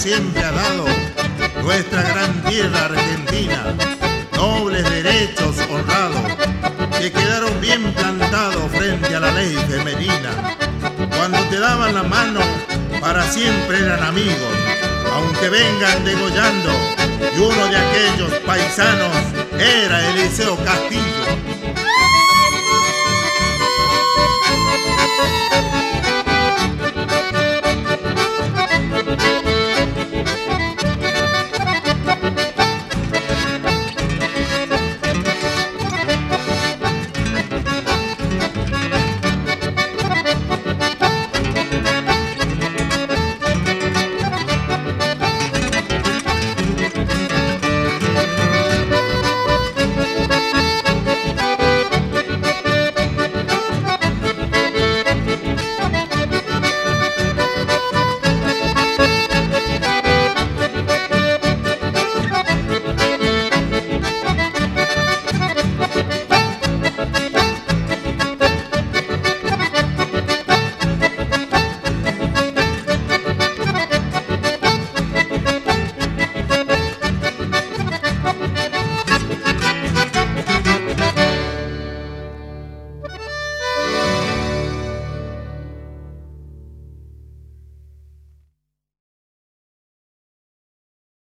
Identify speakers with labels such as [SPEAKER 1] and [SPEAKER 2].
[SPEAKER 1] siempre ha dado nuestra gran tierra argentina, nobles derechos honrados que quedaron bien plantados frente a la ley femenina. Cuando te daban la mano, para siempre eran amigos, aunque vengan degollando, y uno de aquellos paisanos era Eliseo Castillo